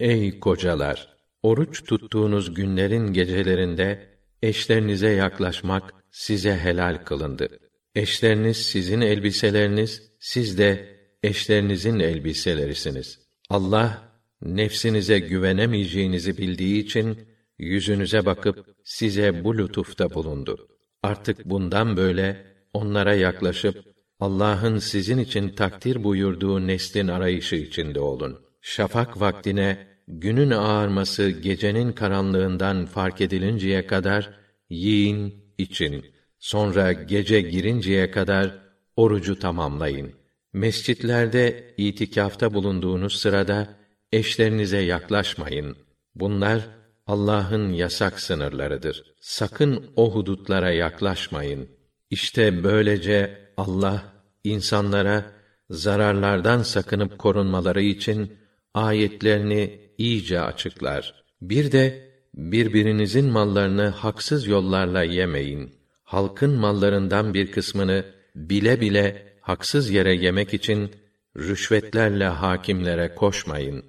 Ey kocalar! Oruç tuttuğunuz günlerin gecelerinde eşlerinize yaklaşmak size helal kılındı. Eşleriniz sizin elbiseleriniz, siz de eşlerinizin elbiselerisiniz. Allah nefsinize güvenemeyeceğinizi bildiği için yüzünüze bakıp size bu lütufta bulundu. Artık bundan böyle onlara yaklaşıp Allah'ın sizin için takdir buyurduğu neslin arayışı içinde olun. Şafak vaktine günün ağarması gecenin karanlığından fark edilinceye kadar yiyin, için. Sonra gece girinceye kadar orucu tamamlayın. Mescitlerde itikafta bulunduğunuz sırada eşlerinize yaklaşmayın. Bunlar Allah'ın yasak sınırlarıdır. Sakın o hudutlara yaklaşmayın. İşte böylece Allah insanlara zararlardan sakınıp korunmaları için ayetlerini iyice açıklar. Bir de birbirinizin mallarını haksız yollarla yemeyin. Halkın mallarından bir kısmını bile bile haksız yere yemek için rüşvetlerle hakimlere koşmayın.